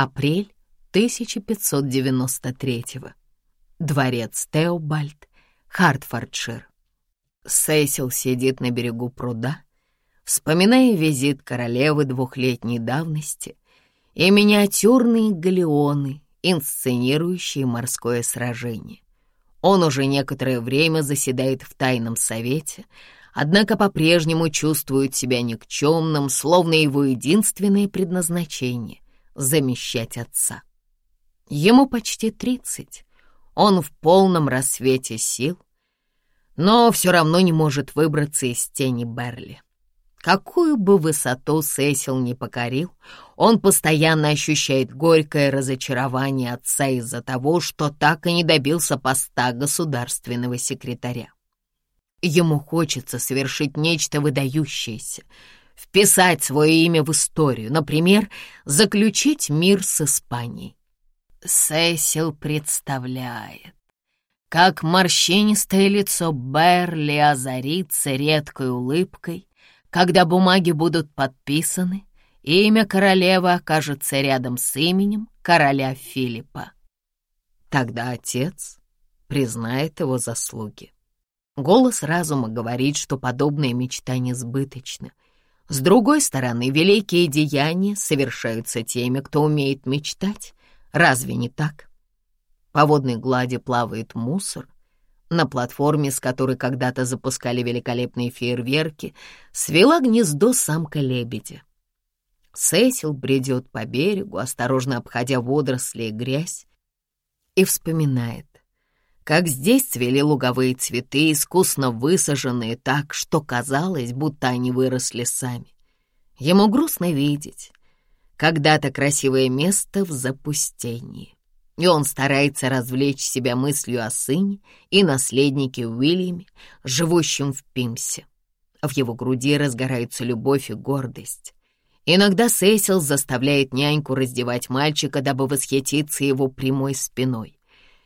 Апрель 1593 Дворец Теобальд, Хартфордшир. Сесил сидит на берегу пруда, вспоминая визит королевы двухлетней давности и миниатюрные галеоны, инсценирующие морское сражение. Он уже некоторое время заседает в тайном совете, однако по-прежнему чувствует себя никчемным, словно его единственное предназначение — замещать отца. Ему почти тридцать, он в полном рассвете сил, но все равно не может выбраться из тени Берли. Какую бы высоту Сесил не покорил, он постоянно ощущает горькое разочарование отца из-за того, что так и не добился поста государственного секретаря. Ему хочется совершить нечто выдающееся, вписать свое имя в историю, например, заключить мир с Испанией. Сесил представляет, как морщинистое лицо Берли озарится редкой улыбкой, когда бумаги будут подписаны, имя королевы окажется рядом с именем короля Филиппа. Тогда отец признает его заслуги. Голос разума говорит, что подобная мечта несбыточна. С другой стороны, великие деяния совершаются теми, кто умеет мечтать. Разве не так? По водной глади плавает мусор. На платформе, с которой когда-то запускали великолепные фейерверки, свела гнездо самка лебедя. Сесил бредет по берегу, осторожно обходя водоросли и грязь, и вспоминает, как здесь цвели луговые цветы, искусно высаженные так, что казалось, будто они выросли сами. Ему грустно видеть когда-то красивое место в запустении. И он старается развлечь себя мыслью о сыне и наследнике Уильяме, живущем в Пимсе. В его груди разгораются любовь и гордость. Иногда Сесил заставляет няньку раздевать мальчика, дабы восхититься его прямой спиной.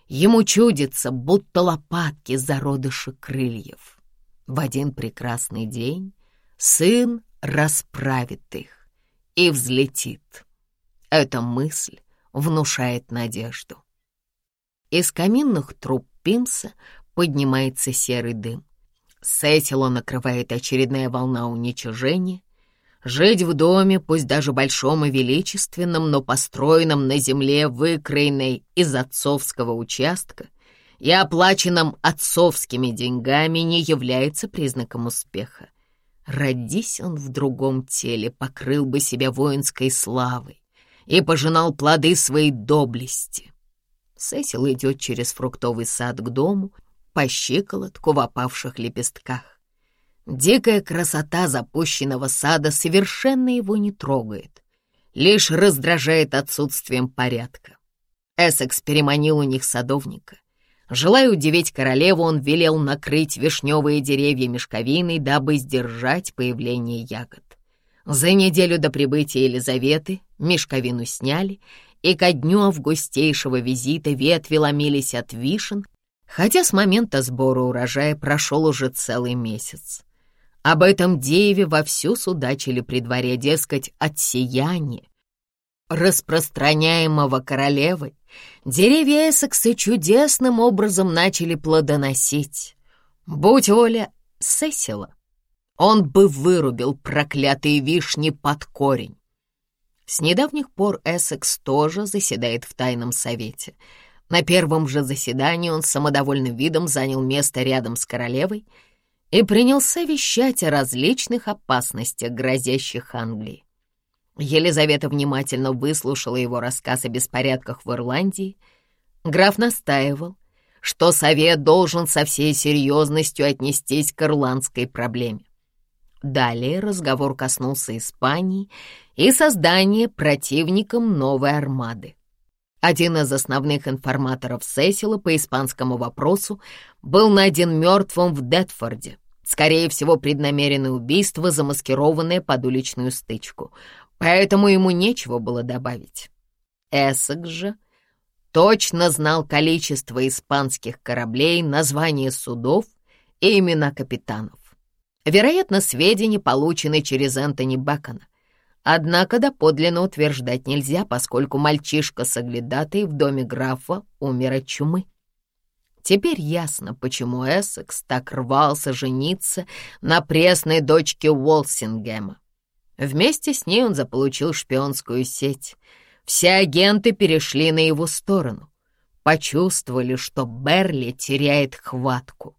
Ему чудится, будто лопатки зародыши крыльев. В один прекрасный день сын расправит их и взлетит. Эта мысль внушает надежду. Из каминных труб Пимса поднимается серый дым. Сесило накрывает очередная волна уничижения, Жить в доме, пусть даже большом и величественном, но построенном на земле, выкроенной из отцовского участка и оплаченном отцовскими деньгами, не является признаком успеха. Родись он в другом теле, покрыл бы себя воинской славой и пожинал плоды своей доблести. Сесил идет через фруктовый сад к дому, по щиколотку в опавших лепестках. Дикая красота запущенного сада совершенно его не трогает, лишь раздражает отсутствием порядка. Эссекс переманил у них садовника. Желая удивить королеву, он велел накрыть вишневые деревья мешковиной, дабы сдержать появление ягод. За неделю до прибытия Елизаветы мешковину сняли, и ко дню августейшего визита ветви ломились от вишен, хотя с момента сбора урожая прошел уже целый месяц. Об этом деве вовсю судачили при дворе, дескать, от сияния, распространяемого королевой, деревья Эссекса чудесным образом начали плодоносить. Будь воля Сесила, он бы вырубил проклятые вишни под корень. С недавних пор Эссекс тоже заседает в тайном совете. На первом же заседании он самодовольным видом занял место рядом с королевой — и принялся вещать о различных опасностях, грозящих Англии. Елизавета внимательно выслушала его рассказ о беспорядках в Ирландии. Граф настаивал, что Совет должен со всей серьезностью отнестись к ирландской проблеме. Далее разговор коснулся Испании и создания противником новой армады. Один из основных информаторов Сесила по испанскому вопросу был найден мертвым в Детфорде. Скорее всего, преднамеренное убийство, замаскированное под уличную стычку. Поэтому ему нечего было добавить. Эссекс же точно знал количество испанских кораблей, названия судов и имена капитанов. Вероятно, сведения получены через Энтони Бакона. Однако доподлинно утверждать нельзя, поскольку мальчишка-соглядатый в доме графа умер от чумы. Теперь ясно, почему Эссекс так рвался жениться на пресной дочке Уолсингема. Вместе с ней он заполучил шпионскую сеть. Все агенты перешли на его сторону. Почувствовали, что Берли теряет хватку,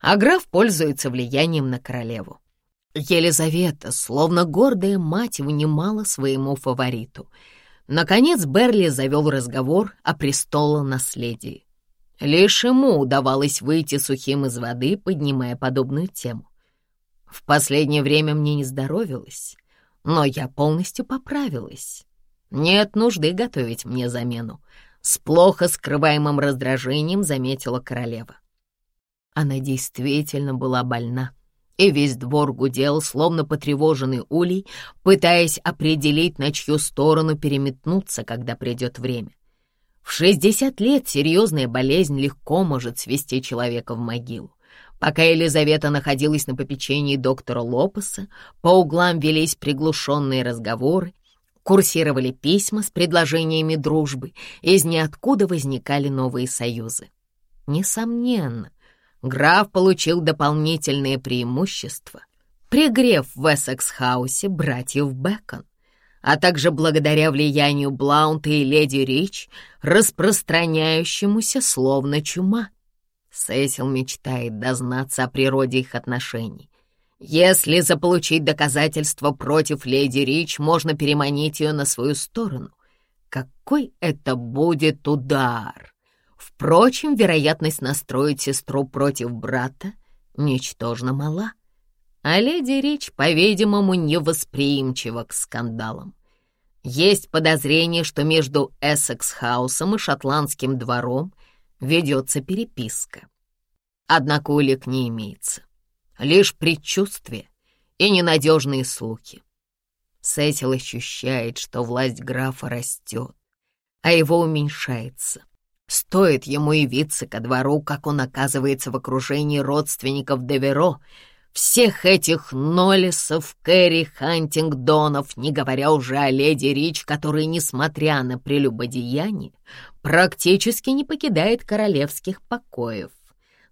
а граф пользуется влиянием на королеву. Елизавета, словно гордая мать, внимала своему фавориту. Наконец Берли завел разговор о престолонаследии. Лишь ему удавалось выйти сухим из воды, поднимая подобную тему. В последнее время мне не здоровилось, но я полностью поправилась. Нет нужды готовить мне замену. С плохо скрываемым раздражением заметила королева. Она действительно была больна, и весь двор гудел, словно потревоженный улей, пытаясь определить, на чью сторону переметнуться, когда придет время. В 60 лет серьезная болезнь легко может свести человека в могилу. Пока Елизавета находилась на попечении доктора Лопеса, по углам велись приглушенные разговоры, курсировали письма с предложениями дружбы, из ниоткуда возникали новые союзы. Несомненно, граф получил дополнительные преимущества, пригрев в Эссекс-хаусе братьев Бэкон а также благодаря влиянию Блаунта и леди Рич, распространяющемуся словно чума. Сесил мечтает дознаться о природе их отношений. Если заполучить доказательства против леди Рич, можно переманить ее на свою сторону. Какой это будет удар! Впрочем, вероятность настроить сестру против брата ничтожно мала а леди Рич, по-видимому, невосприимчива к скандалам. Есть подозрение, что между Эссекс-хаусом и шотландским двором ведется переписка. Однако улик не имеется. Лишь предчувствия и ненадежные слухи. Сесил ощущает, что власть графа растет, а его уменьшается. Стоит ему явиться ко двору, как он оказывается в окружении родственников Деверо, всех этих Ноллисов, Кэрри, Хантингдонов, не говоря уже о леди Рич, который, несмотря на прелюбодеяние, практически не покидает королевских покоев.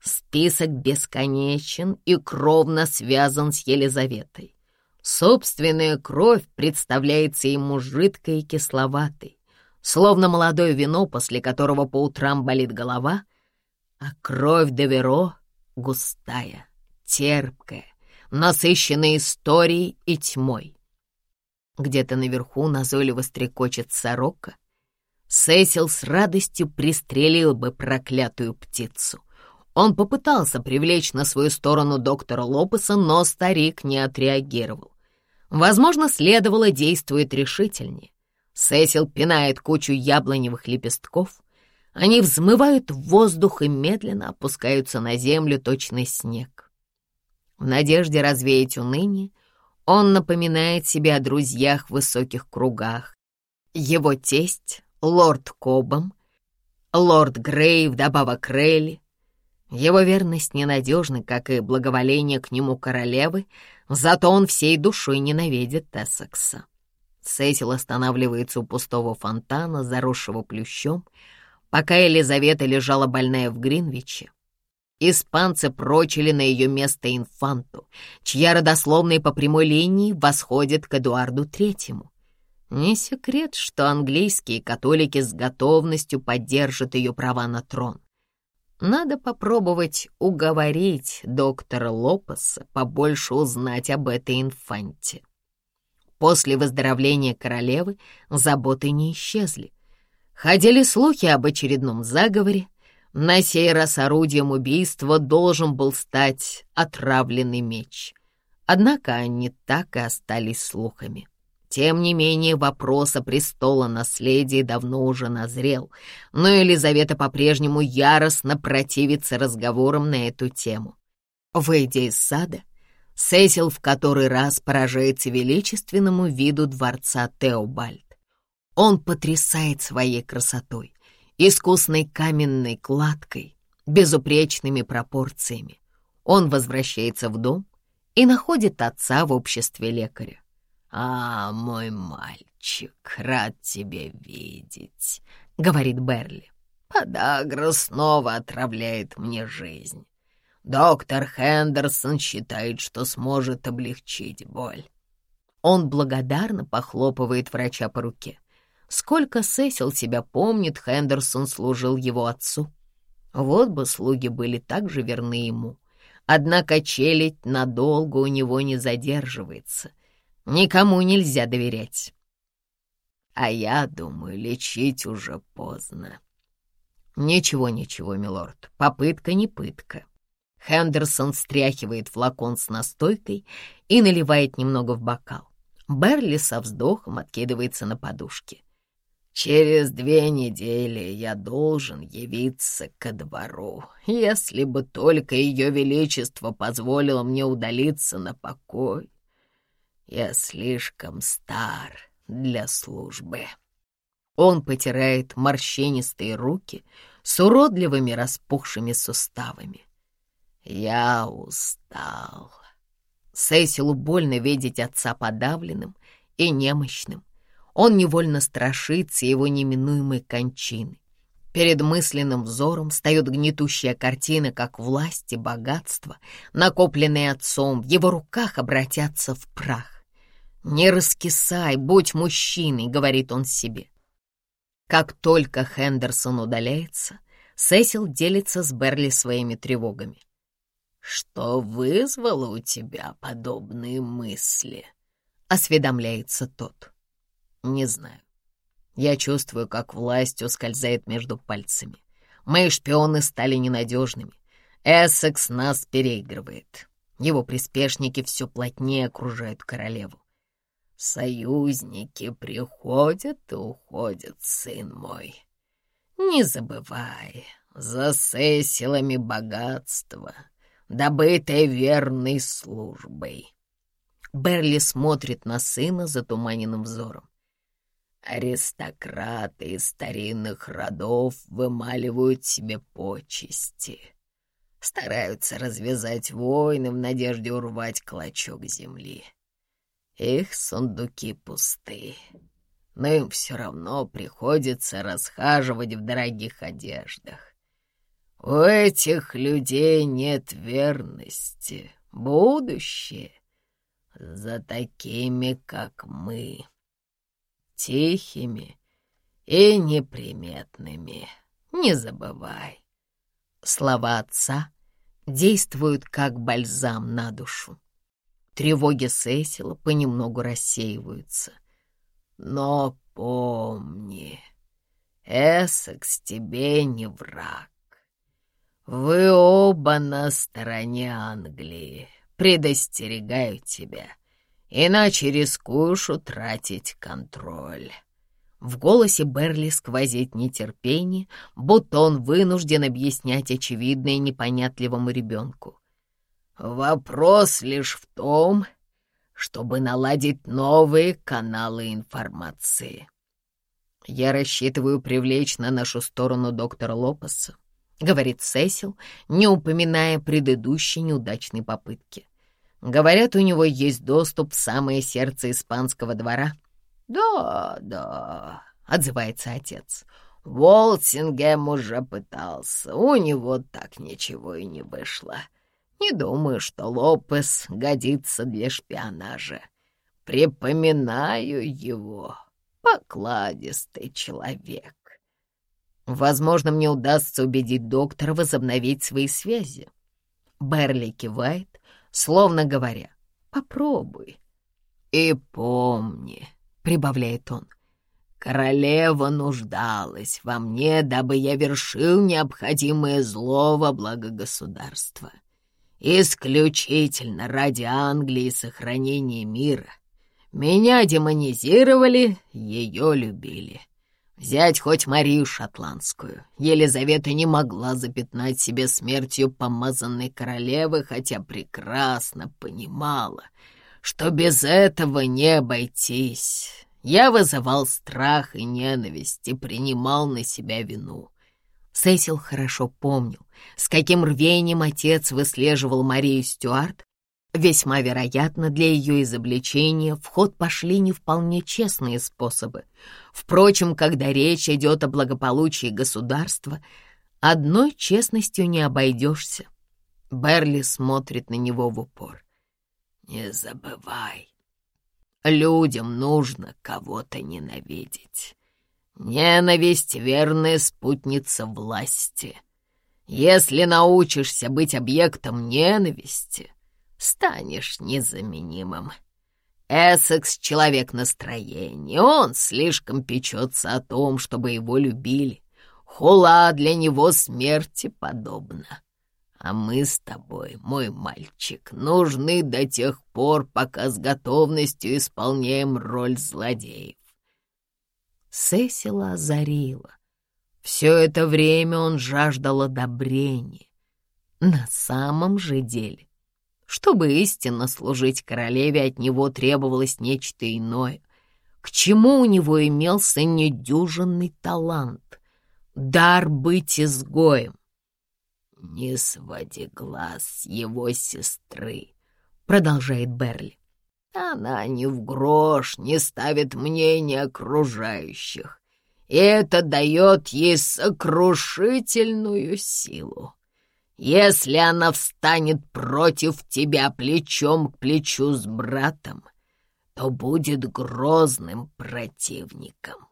Список бесконечен и кровно связан с Елизаветой. Собственная кровь представляется ему жидкой и кисловатой, словно молодое вино, после которого по утрам болит голова, а кровь Деверо густая терпкая, насыщенная историей и тьмой. Где-то наверху назойливо стрекочет сорока. Сесил с радостью пристрелил бы проклятую птицу. Он попытался привлечь на свою сторону доктора Лопеса, но старик не отреагировал. Возможно, следовало действовать решительнее. Сесил пинает кучу яблоневых лепестков. Они взмывают в воздух и медленно опускаются на землю точно снег. В надежде развеять уныние, он напоминает себе о друзьях в высоких кругах. Его тесть, лорд Кобом, лорд Грей, вдобавок Рейли. Его верность ненадежна, как и благоволение к нему королевы, зато он всей душой ненавидит Тессекса. Сесил останавливается у пустого фонтана, заросшего плющом, пока Елизавета лежала больная в Гринвиче. Испанцы прочили на ее место инфанту, чья родословная по прямой линии восходит к Эдуарду Третьему. Не секрет, что английские католики с готовностью поддержат ее права на трон. Надо попробовать уговорить доктора Лопеса побольше узнать об этой инфанте. После выздоровления королевы заботы не исчезли. Ходили слухи об очередном заговоре, на сей раз орудием убийства должен был стать отравленный меч. Однако они так и остались слухами. Тем не менее, вопрос о престола наследия давно уже назрел, но Елизавета по-прежнему яростно противится разговорам на эту тему. Выйдя из сада, Сесил в который раз поражается величественному виду дворца Теобальд. Он потрясает своей красотой искусной каменной кладкой, безупречными пропорциями. Он возвращается в дом и находит отца в обществе лекаря. «А, мой мальчик, рад тебя видеть», — говорит Берли. «Подагра снова отравляет мне жизнь. Доктор Хендерсон считает, что сможет облегчить боль». Он благодарно похлопывает врача по руке. Сколько Сесил себя помнит, Хендерсон служил его отцу. Вот бы слуги были так же верны ему. Однако челядь надолго у него не задерживается. Никому нельзя доверять. А я думаю, лечить уже поздно. Ничего, ничего, милорд, попытка не пытка. Хендерсон стряхивает флакон с настойкой и наливает немного в бокал. Берли со вздохом откидывается на подушке. Через две недели я должен явиться ко двору, если бы только ее величество позволило мне удалиться на покой. Я слишком стар для службы. Он потирает морщинистые руки с уродливыми распухшими суставами. Я устал. Сесилу больно видеть отца подавленным и немощным. Он невольно страшится его неминуемой кончины. Перед мысленным взором встает гнетущая картина, как власть и богатство, накопленные отцом, в его руках обратятся в прах. «Не раскисай, будь мужчиной», — говорит он себе. Как только Хендерсон удаляется, Сесил делится с Берли своими тревогами. «Что вызвало у тебя подобные мысли?» — осведомляется тот. Не знаю. Я чувствую, как власть ускользает между пальцами. Мои шпионы стали ненадежными. Эссекс нас переигрывает. Его приспешники все плотнее окружают королеву. Союзники приходят и уходят, сын мой. Не забывай, за сесилами богатства, добытое верной службой. Берли смотрит на сына затуманенным взором. Аристократы из старинных родов вымаливают себе почести. Стараются развязать войны в надежде урвать клочок земли. Их сундуки пусты, но им все равно приходится расхаживать в дорогих одеждах. У этих людей нет верности, будущее за такими, как мы тихими и неприметными. Не забывай. Слова отца действуют как бальзам на душу. Тревоги Сесила понемногу рассеиваются. Но помни, Эссекс тебе не враг. Вы оба на стороне Англии. Предостерегаю тебя — иначе рискуешь утратить контроль». В голосе Берли сквозит нетерпение, будто он вынужден объяснять очевидное непонятливому ребенку. «Вопрос лишь в том, чтобы наладить новые каналы информации. Я рассчитываю привлечь на нашу сторону доктора Лопеса», — говорит Сесил, не упоминая предыдущей неудачной попытки. Говорят, у него есть доступ в самое сердце испанского двора. «Да, да», — отзывается отец. «Волсингем уже пытался, у него так ничего и не вышло. Не думаю, что Лопес годится для шпионажа. Припоминаю его, покладистый человек. Возможно, мне удастся убедить доктора возобновить свои связи». Берли кивает, словно говоря, «Попробуй». «И помни», — прибавляет он, «королева нуждалась во мне, дабы я вершил необходимое зло во благо государства. Исключительно ради Англии и сохранения мира. Меня демонизировали, ее любили. Взять хоть Марию Шотландскую. Елизавета не могла запятнать себе смертью помазанной королевы, хотя прекрасно понимала, что без этого не обойтись. Я вызывал страх и ненависть и принимал на себя вину. Сесил хорошо помнил, с каким рвением отец выслеживал Марию Стюарт Весьма вероятно, для ее изобличения в ход пошли не вполне честные способы. Впрочем, когда речь идет о благополучии государства, одной честностью не обойдешься. Берли смотрит на него в упор. «Не забывай, людям нужно кого-то ненавидеть. Ненависть — верная спутница власти. Если научишься быть объектом ненависти, станешь незаменимым. Эссекс — человек настроения, он слишком печется о том, чтобы его любили. Хула для него смерти подобна. А мы с тобой, мой мальчик, нужны до тех пор, пока с готовностью исполняем роль злодеев. Сесила озарила. Все это время он жаждал одобрения. На самом же деле, чтобы истинно служить королеве, от него требовалось нечто иное, к чему у него имелся недюжинный талант — дар быть изгоем. «Не своди глаз с его сестры», — продолжает Берли. «Она ни в грош не ставит мнения окружающих, и это дает ей сокрушительную силу. Если она встанет против тебя плечом к плечу с братом, то будет грозным противником.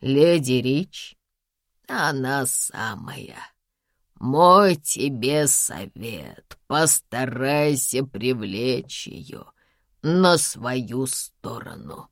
Леди Рич, она самая». Мой тебе совет, постарайся привлечь ее на свою сторону.